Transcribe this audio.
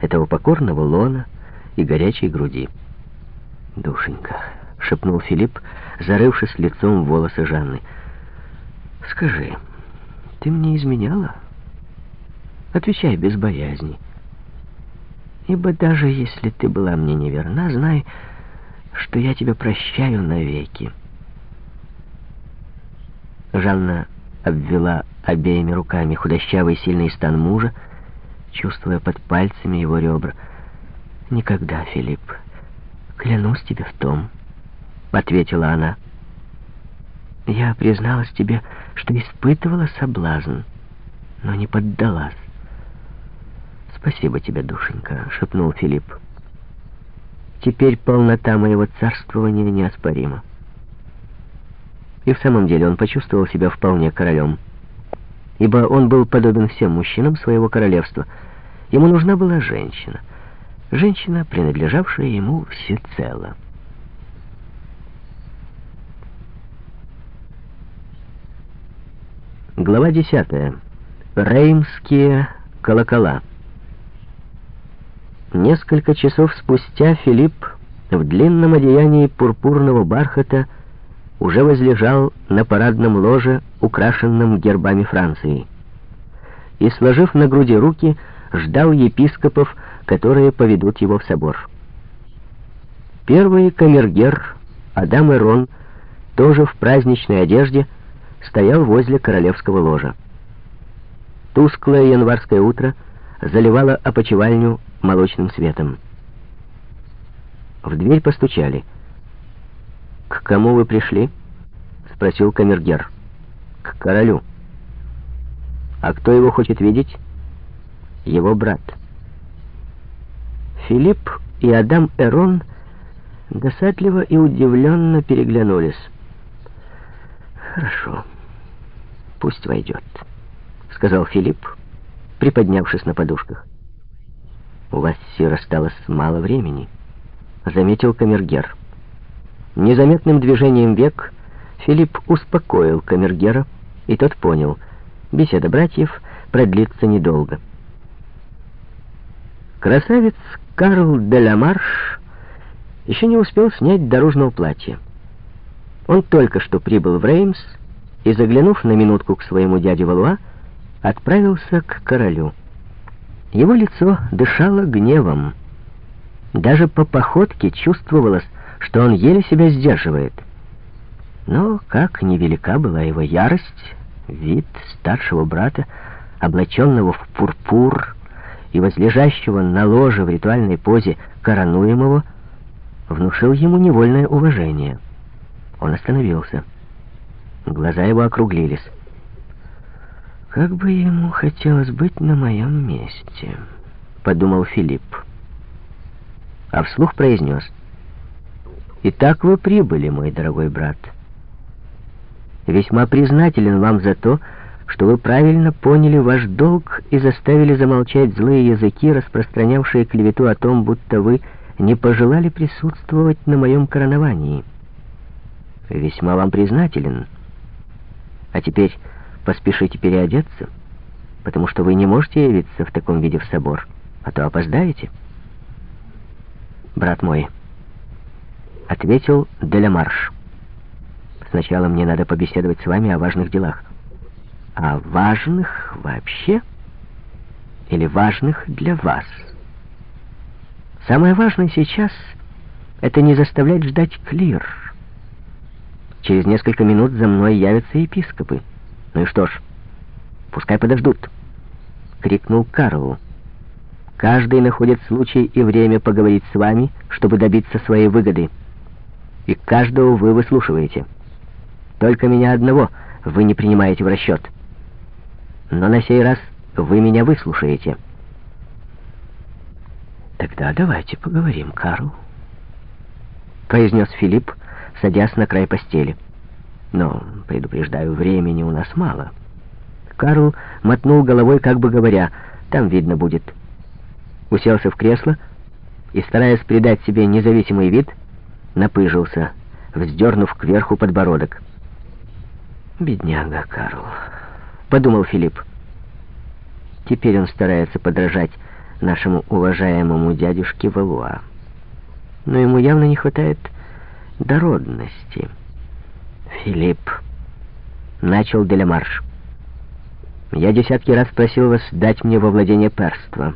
этого покорного лона и горячей груди. «Душенька», — шепнул Филипп, зарывшись лицом в волосы Жанны, — «скажи, ты мне изменяла? Отвечай без боязни. Ибо даже если ты была мне неверна, знай, что я тебя прощаю навеки». Жанна обвела обеими руками худощавый сильный стан мужа, чувствуя под пальцами его ребра. «Никогда, Филипп, клянусь тебе в том», — ответила она. «Я призналась тебе, что испытывала соблазн, но не поддалась». «Спасибо тебе, душенька», — шепнул Филипп. «Теперь полнота моего царствования неоспорима». И в самом деле он почувствовал себя вполне королем ибо он был подобен всем мужчинам своего королевства. Ему нужна была женщина, женщина, принадлежавшая ему всецело. Глава 10. Реймские колокола. Несколько часов спустя Филипп в длинном одеянии пурпурного бархата уже возлежал на парадном ложе, украшенном гербами Франции, и, сложив на груди руки, ждал епископов, которые поведут его в собор. Первый камергер, Адам Эрон, тоже в праздничной одежде, стоял возле королевского ложа. Тусклое январское утро заливало опочивальню молочным светом. В дверь постучали — «К кому вы пришли?» — спросил камергер. «К королю». «А кто его хочет видеть?» «Его брат». Филипп и Адам Эрон досадливо и удивленно переглянулись. «Хорошо, пусть войдет», — сказал Филипп, приподнявшись на подушках. «У вас, сир, осталось мало времени», — заметил камергер. Незаметным движением век Филипп успокоил камергера, и тот понял, беседа братьев продлится недолго. Красавец Карл де ла Марш еще не успел снять дорожного платья. Он только что прибыл в Реймс и, заглянув на минутку к своему дяде Валуа, отправился к королю. Его лицо дышало гневом. Даже по походке чувствовалось, что он еле себя сдерживает. Но как невелика была его ярость, вид старшего брата, облаченного в пурпур и возлежащего на ложе в ритуальной позе коронуемого, внушил ему невольное уважение. Он остановился. Глаза его округлились. «Как бы ему хотелось быть на моем месте», — подумал Филипп. А вслух произнес — Итак, вы прибыли, мой дорогой брат. Весьма признателен вам за то, что вы правильно поняли ваш долг и заставили замолчать злые языки, распространявшие клевету о том, будто вы не пожелали присутствовать на моем короновании. Весьма вам признателен. А теперь поспешите переодеться, потому что вы не можете явиться в таком виде в собор, а то опоздаете. Брат мой, — ответил Делямарш. «Сначала мне надо побеседовать с вами о важных делах». «О важных вообще? Или важных для вас?» «Самое важное сейчас — это не заставлять ждать клир. Через несколько минут за мной явятся епископы. Ну и что ж, пускай подождут», — крикнул Карл. «Каждый находит случай и время поговорить с вами, чтобы добиться своей выгоды» и каждого вы выслушиваете. Только меня одного вы не принимаете в расчет. Но на сей раз вы меня выслушаете. Тогда давайте поговорим, Карл, произнес Филипп, садясь на край постели. Но, предупреждаю, времени у нас мало. Карл мотнул головой, как бы говоря, там видно будет. Уселся в кресло и, стараясь придать себе независимый вид, напыжился, вздернув кверху подбородок. «Бедняга Карл», — подумал Филипп. Теперь он старается подражать нашему уважаемому дядюшке Валуа. Но ему явно не хватает дородности. Филипп, начал Делямарш. Я десятки раз просил вас дать мне во владение перства.